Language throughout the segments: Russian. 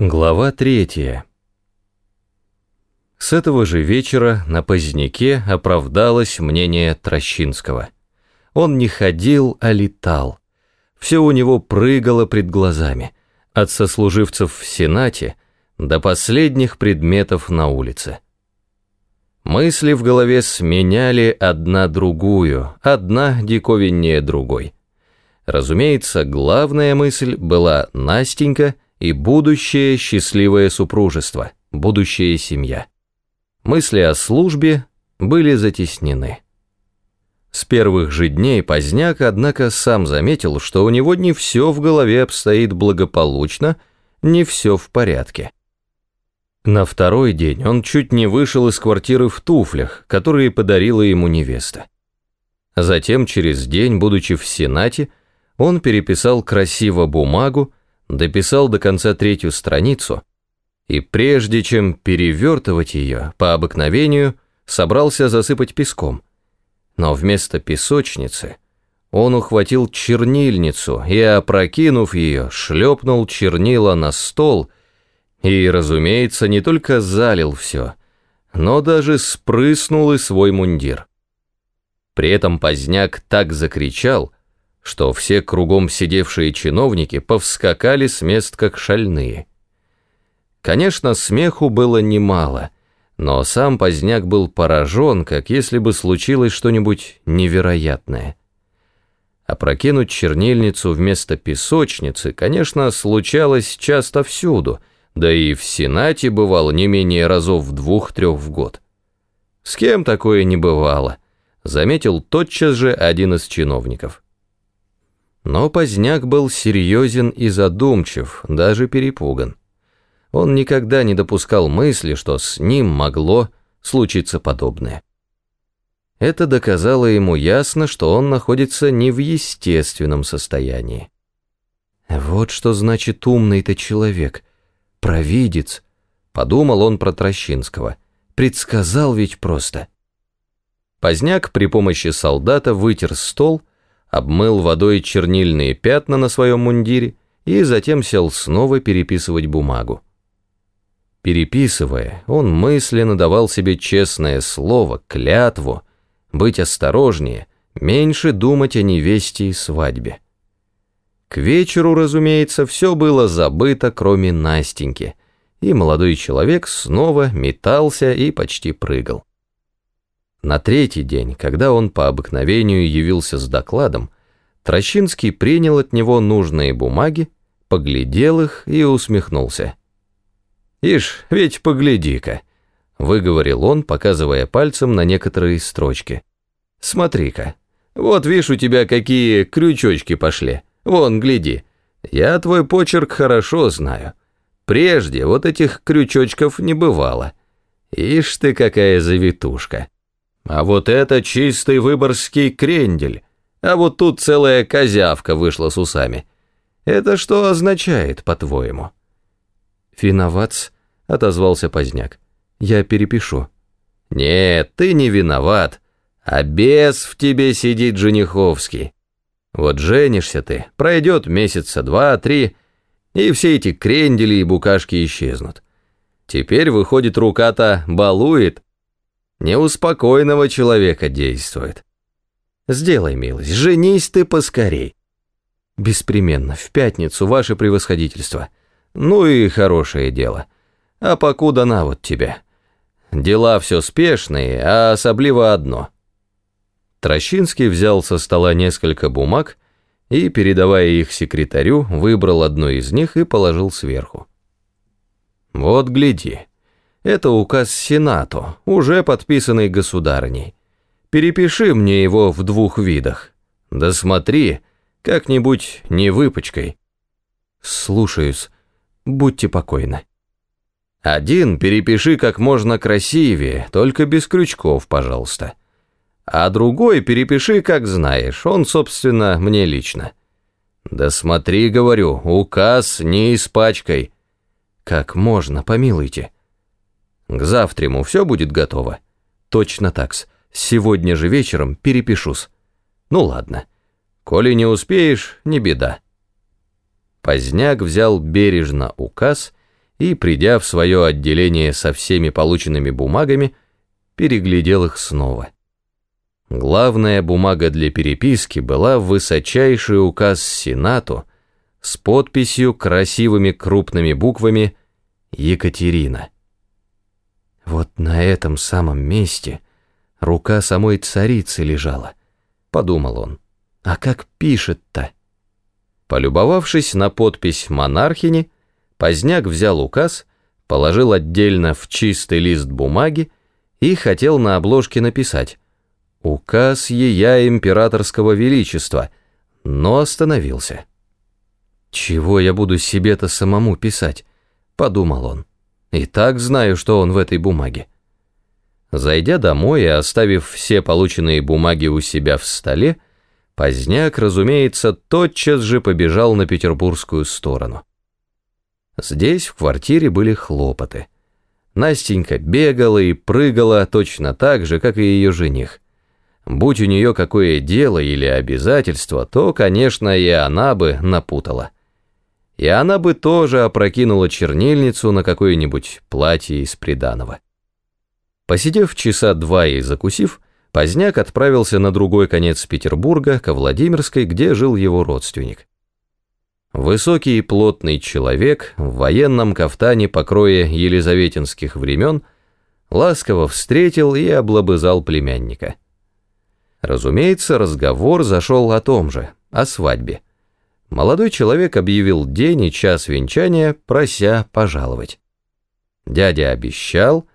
Глава третья. С этого же вечера на поздняке оправдалось мнение Трощинского. Он не ходил, а летал. Все у него прыгало пред глазами, от сослуживцев в Сенате до последних предметов на улице. Мысли в голове сменяли одна другую, одна диковиннее другой. Разумеется, главная мысль была Настенька — и будущее счастливое супружество, будущая семья. Мысли о службе были затеснены. С первых же дней Поздняк, однако, сам заметил, что у него не все в голове обстоит благополучно, не все в порядке. На второй день он чуть не вышел из квартиры в туфлях, которые подарила ему невеста. Затем, через день, будучи в Сенате, он переписал красиво бумагу, дописал до конца третью страницу и прежде чем перевертывать ее по обыкновению, собрался засыпать песком. Но вместо песочницы он ухватил чернильницу и, опрокинув ее, шлепнул чернила на стол и, разумеется, не только залил все, но даже спрыснул и свой мундир. При этом поздняк так закричал, что все кругом сидевшие чиновники повскакали с мест как шальные. Конечно, смеху было немало, но сам Поздняк был поражен, как если бы случилось что-нибудь невероятное. Опрокинуть чернильницу вместо песочницы, конечно, случалось часто всюду, да и в Сенате бывало не менее разов в двух-трех в год. С кем такое не бывало, заметил тотчас же один из чиновников. Но Поздняк был серьезен и задумчив, даже перепуган. Он никогда не допускал мысли, что с ним могло случиться подобное. Это доказало ему ясно, что он находится не в естественном состоянии. «Вот что значит умный-то человек, провидец», — подумал он про Трощинского. «Предсказал ведь просто». Поздняк при помощи солдата вытер стол — обмыл водой чернильные пятна на своем мундире и затем сел снова переписывать бумагу. Переписывая, он мысленно давал себе честное слово, клятву, быть осторожнее, меньше думать о невесте и свадьбе. К вечеру, разумеется, все было забыто, кроме Настеньки, и молодой человек снова метался и почти прыгал. На третий день, когда он по обыкновению явился с докладом, Трощинский принял от него нужные бумаги, поглядел их и усмехнулся. «Ишь, ведь погляди-ка», — выговорил он, показывая пальцем на некоторые строчки. «Смотри-ка, вот видишь, у тебя какие крючочки пошли. Вон, гляди, я твой почерк хорошо знаю. Прежде вот этих крючочков не бывало. Ишь ты, какая завитушка». А вот это чистый выборский крендель. А вот тут целая козявка вышла с усами. Это что означает, по-твоему? Виноват, отозвался Поздняк. Я перепишу. Нет, ты не виноват. А бес в тебе сидит Жениховский. Вот женишься ты, пройдет месяца два-три, и все эти крендели и букашки исчезнут. Теперь, выходит, рука-то балует, неуспокойного человека действует. Сделай милость, женись ты поскорей. Беспременно, в пятницу, ваше превосходительство. Ну и хорошее дело. А покуда на вот тебе. Дела все спешные, а особливо одно. Трощинский взял со стола несколько бумаг и, передавая их секретарю, выбрал одну из них и положил сверху. «Вот гляди», это указ Сенату, уже подписанный государыней. Перепиши мне его в двух видах. Да смотри, как-нибудь не выпачкой. Слушаюсь. Будьте покойны. Один перепиши как можно красивее, только без крючков, пожалуйста. А другой перепиши как знаешь, он, собственно, мне лично. Да смотри, говорю, указ не испачкай. Как можно, помилуйте. К завтраму все будет готово? Точно такс. Сегодня же вечером перепишусь. Ну ладно. Коли не успеешь, не беда. Поздняк взял бережно указ и, придя в свое отделение со всеми полученными бумагами, переглядел их снова. Главная бумага для переписки была высочайший указ Сенату с подписью красивыми крупными буквами «Екатерина». Вот на этом самом месте рука самой царицы лежала, подумал он. А как пишет-то? Полюбовавшись на подпись монархини, Поздняк взял указ, положил отдельно в чистый лист бумаги и хотел на обложке написать «Указ ея императорского величества», но остановился. «Чего я буду себе-то самому писать?» — подумал он. «И так знаю, что он в этой бумаге». Зайдя домой и оставив все полученные бумаги у себя в столе, Поздняк, разумеется, тотчас же побежал на петербургскую сторону. Здесь в квартире были хлопоты. Настенька бегала и прыгала точно так же, как и ее жених. Будь у нее какое дело или обязательство, то, конечно, и она бы напутала. И она бы тоже опрокинула чернильницу на какое-нибудь платье из приданого. Посидев часа два и закусив, Поздняк отправился на другой конец Петербурга, ко Владимирской, где жил его родственник. Высокий и плотный человек в военном кафтане покроя елизаветинских времен ласково встретил и облобызал племянника. Разумеется, разговор зашел о том же, о свадьбе. Молодой человек объявил день и час венчания, прося пожаловать. Дядя обещал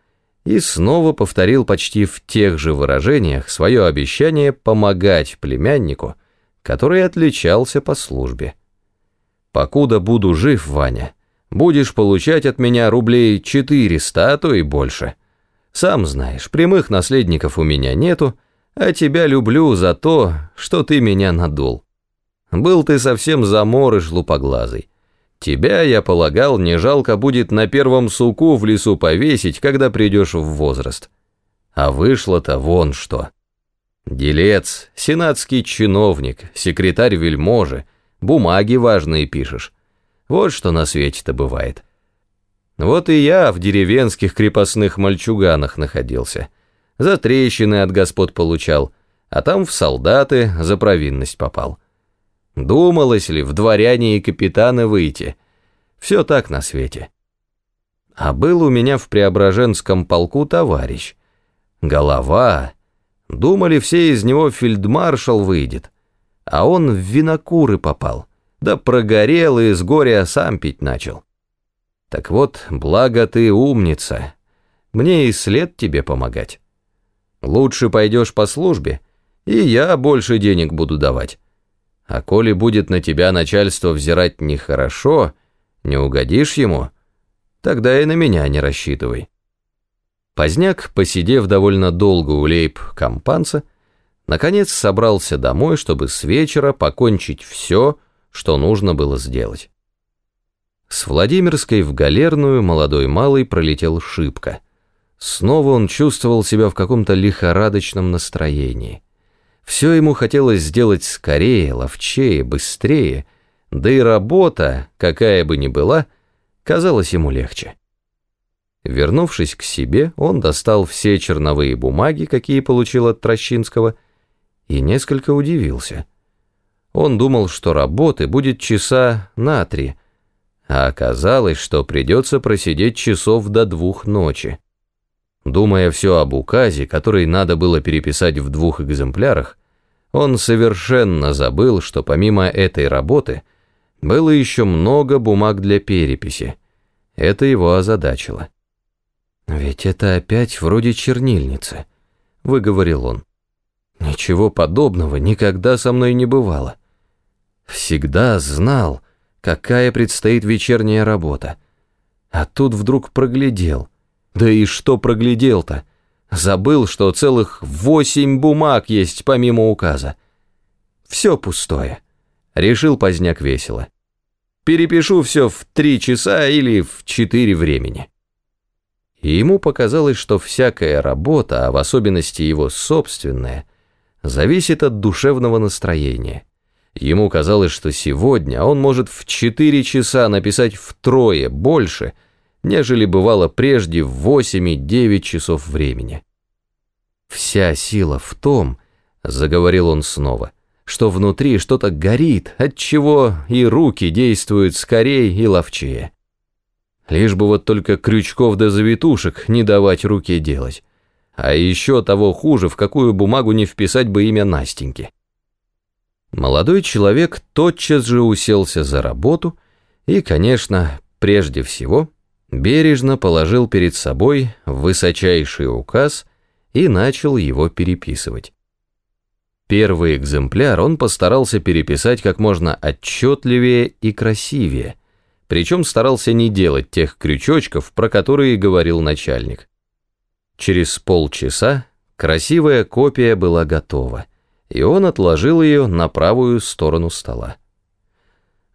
и снова повторил почти в тех же выражениях свое обещание помогать племяннику, который отличался по службе. Покуда буду жив, Ваня, будешь получать от меня рублей 400, а то и больше. Сам знаешь, прямых наследников у меня нету, а тебя люблю за то, что ты меня надул. Был ты совсем заморыш лупоглазый. Тебя, я полагал, не жалко будет на первом суку в лесу повесить, когда придешь в возраст. А вышло-то вон что. Делец, сенатский чиновник, секретарь вельможи, бумаги важные пишешь. Вот что на свете-то бывает. Вот и я в деревенских крепостных мальчуганах находился. За трещины от господ получал, а там в солдаты за провинность попал. Думалось ли в дворяне и капитаны выйти? Все так на свете. А был у меня в Преображенском полку товарищ. Голова. Думали, все из него фельдмаршал выйдет а он в винокуры попал, да прогорел и с горя сам пить начал. Так вот, благо ты умница, мне и след тебе помогать. Лучше пойдешь по службе, и я больше денег буду давать. А коли будет на тебя начальство взирать нехорошо, не угодишь ему, тогда и на меня не рассчитывай. Поздняк, посидев довольно долго у лейб компанца, Наконец собрался домой, чтобы с вечера покончить все, что нужно было сделать. С Владимирской в Галерную молодой малый пролетел шибко. Снова он чувствовал себя в каком-то лихорадочном настроении. Все ему хотелось сделать скорее, ловчее, быстрее, да и работа, какая бы ни была, казалась ему легче. Вернувшись к себе, он достал все черновые бумаги, какие получил от Трощинского, и несколько удивился. Он думал, что работы будет часа на три, а оказалось, что придется просидеть часов до двух ночи. Думая все об указе, который надо было переписать в двух экземплярах, он совершенно забыл, что помимо этой работы было еще много бумаг для переписи. Это его озадачило. «Ведь это опять вроде чернильницы», — выговорил он. Ничего подобного никогда со мной не бывало. Всегда знал, какая предстоит вечерняя работа. А тут вдруг проглядел. Да и что проглядел-то? Забыл, что целых восемь бумаг есть помимо указа. Все пустое. Решил поздняк весело. Перепишу все в три часа или в четыре времени. И ему показалось, что всякая работа, а в особенности его собственная, зависит от душевного настроения. Ему казалось, что сегодня он может в 4 часа написать втрое больше, нежели бывало прежде в 8 и 9 часов времени. «Вся сила в том», — заговорил он снова, — «что внутри что-то горит, отчего и руки действуют скорее и ловчее. Лишь бы вот только крючков до завитушек не давать руке делать. А еще того хуже, в какую бумагу не вписать бы имя Настеньки». Молодой человек тотчас же уселся за работу и, конечно, прежде всего, бережно положил перед собой высочайший указ и начал его переписывать. Первый экземпляр он постарался переписать как можно отчетливее и красивее, причем старался не делать тех крючочков, про которые говорил начальник. Через полчаса красивая копия была готова, и он отложил ее на правую сторону стола.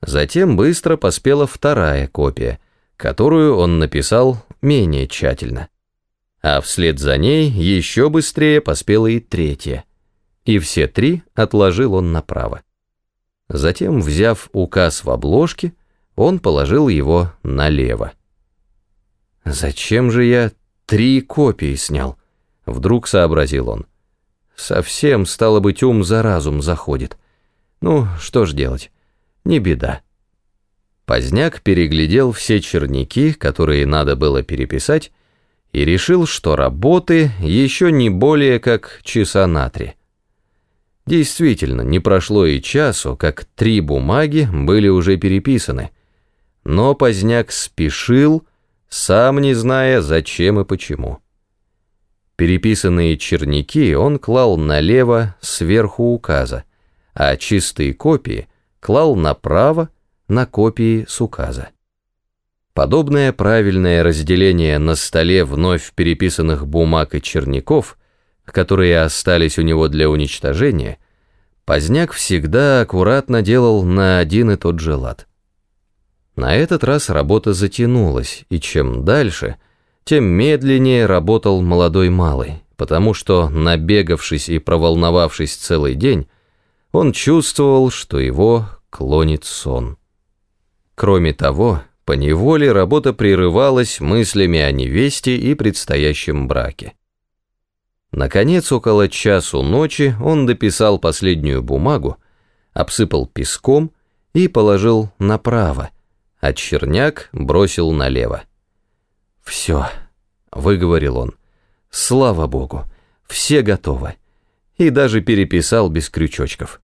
Затем быстро поспела вторая копия, которую он написал менее тщательно. А вслед за ней еще быстрее поспела и третья. И все три отложил он направо. Затем, взяв указ в обложке, он положил его налево. «Зачем же я три копии снял?» Вдруг сообразил он. Совсем, стало быть, ум за разум заходит. Ну, что ж делать? не беда. Поздняк переглядел все черники, которые надо было переписать, и решил, что работы еще не более как часа на три. Действительно, не прошло и часу, как три бумаги были уже переписаны, но Поздняк спешил, сам не зная, зачем и почему. Переписанные черники он клал налево сверху указа, а чистые копии — клал направо на копии с указа. Подобное правильное разделение на столе вновь переписанных бумаг и черников, которые остались у него для уничтожения, Поздняк всегда аккуратно делал на один и тот же лад. На этот раз работа затянулась, и чем дальше, тем медленнее работал молодой малый, потому что, набегавшись и проволновавшись целый день, он чувствовал, что его клонит сон. Кроме того, по неволе работа прерывалась мыслями о невесте и предстоящем браке. Наконец, около часу ночи он дописал последнюю бумагу, обсыпал песком и положил направо, а черняк бросил налево. «Все», — выговорил он, — «слава богу, все готовы» и даже переписал без крючочков.